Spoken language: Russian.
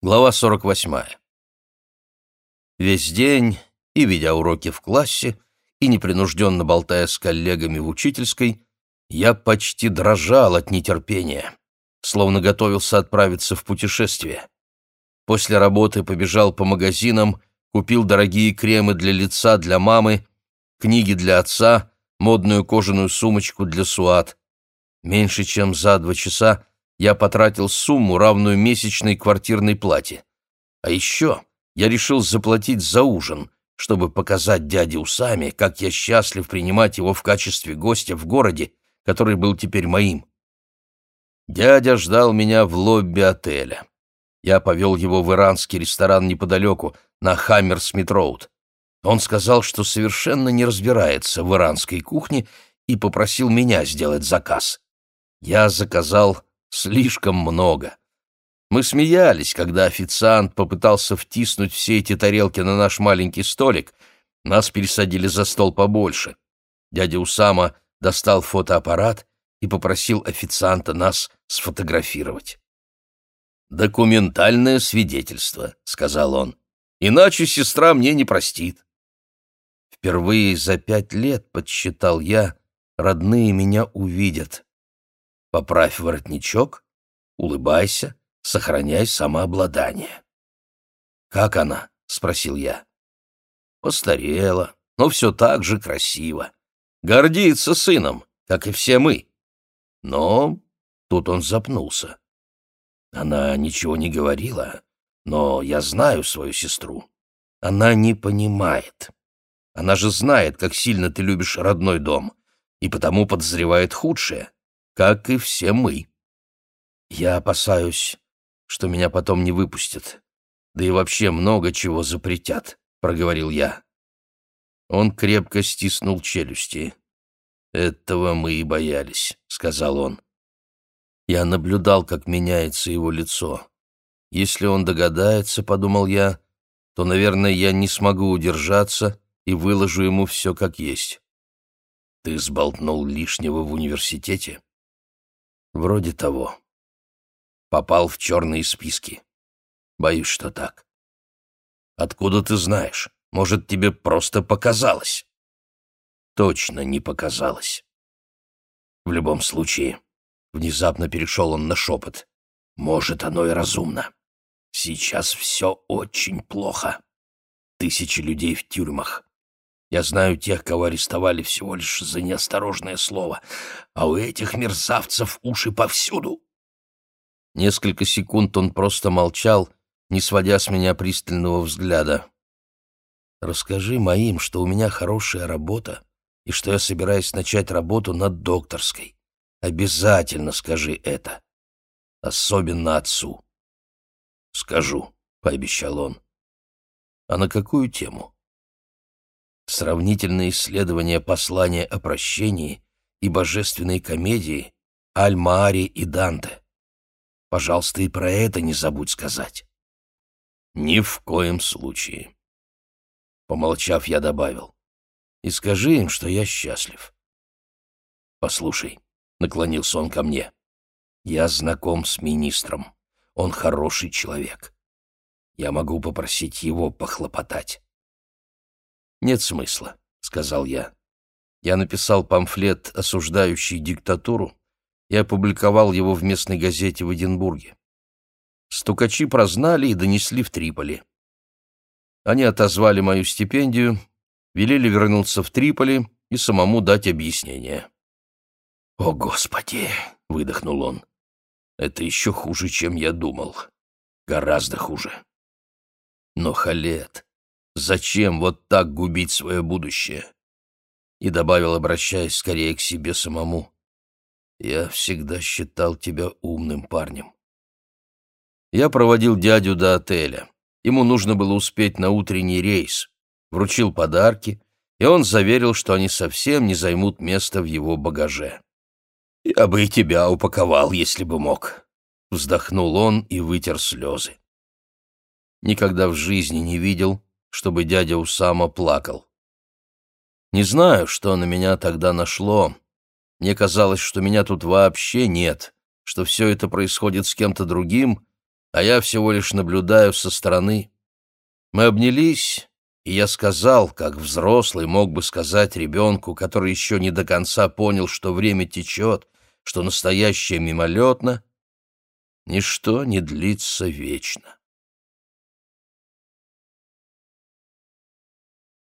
Глава 48. Весь день, и ведя уроки в классе, и непринужденно болтая с коллегами в учительской, я почти дрожал от нетерпения, словно готовился отправиться в путешествие. После работы побежал по магазинам, купил дорогие кремы для лица для мамы, книги для отца, модную кожаную сумочку для Суат. Меньше чем за два часа я потратил сумму, равную месячной квартирной плате. А еще я решил заплатить за ужин, чтобы показать дяде Усами, как я счастлив принимать его в качестве гостя в городе, который был теперь моим. Дядя ждал меня в лобби отеля. Я повел его в иранский ресторан неподалеку, на Хаммерсмит-Роуд. Он сказал, что совершенно не разбирается в иранской кухне и попросил меня сделать заказ. Я заказал Слишком много. Мы смеялись, когда официант попытался втиснуть все эти тарелки на наш маленький столик. Нас пересадили за стол побольше. Дядя Усама достал фотоаппарат и попросил официанта нас сфотографировать. «Документальное свидетельство», — сказал он. «Иначе сестра мне не простит». Впервые за пять лет, подсчитал я, родные меня увидят. Поправь воротничок, улыбайся, сохраняй самообладание. «Как она?» — спросил я. «Постарела, но все так же красиво. Гордится сыном, как и все мы. Но...» — тут он запнулся. Она ничего не говорила, но я знаю свою сестру. Она не понимает. Она же знает, как сильно ты любишь родной дом, и потому подозревает худшее как и все мы. Я опасаюсь, что меня потом не выпустят, да и вообще много чего запретят, — проговорил я. Он крепко стиснул челюсти. «Этого мы и боялись», — сказал он. Я наблюдал, как меняется его лицо. Если он догадается, — подумал я, — то, наверное, я не смогу удержаться и выложу ему все как есть. «Ты сболтнул лишнего в университете?» Вроде того. Попал в черные списки. Боюсь, что так. Откуда ты знаешь? Может, тебе просто показалось? Точно не показалось. В любом случае, внезапно перешел он на шепот. Может, оно и разумно. Сейчас все очень плохо. Тысячи людей в тюрьмах. Я знаю тех, кого арестовали всего лишь за неосторожное слово, а у этих мерзавцев уши повсюду. Несколько секунд он просто молчал, не сводя с меня пристального взгляда. «Расскажи моим, что у меня хорошая работа и что я собираюсь начать работу над докторской. Обязательно скажи это. Особенно отцу». «Скажу», — пообещал он. «А на какую тему?» Сравнительное исследование послания о прощении и божественной комедии Аль-Маари и Данте. Пожалуйста, и про это не забудь сказать. Ни в коем случае. Помолчав, я добавил. И скажи им, что я счастлив. Послушай, наклонился он ко мне. Я знаком с министром. Он хороший человек. Я могу попросить его похлопотать. «Нет смысла», — сказал я. Я написал памфлет, осуждающий диктатуру, и опубликовал его в местной газете в Эдинбурге. Стукачи прознали и донесли в Триполи. Они отозвали мою стипендию, велели вернуться в Триполи и самому дать объяснение. «О, Господи!» — выдохнул он. «Это еще хуже, чем я думал. Гораздо хуже». Но, Халет, Зачем вот так губить свое будущее? И добавил, обращаясь скорее к себе самому. Я всегда считал тебя умным парнем. Я проводил дядю до отеля. Ему нужно было успеть на утренний рейс. Вручил подарки, и он заверил, что они совсем не займут место в его багаже. «Я бы и тебя упаковал, если бы мог», — вздохнул он и вытер слезы. Никогда в жизни не видел, чтобы дядя Усама плакал. Не знаю, что на меня тогда нашло. Мне казалось, что меня тут вообще нет, что все это происходит с кем-то другим, а я всего лишь наблюдаю со стороны. Мы обнялись, и я сказал, как взрослый мог бы сказать ребенку, который еще не до конца понял, что время течет, что настоящее мимолетно, ничто не длится вечно.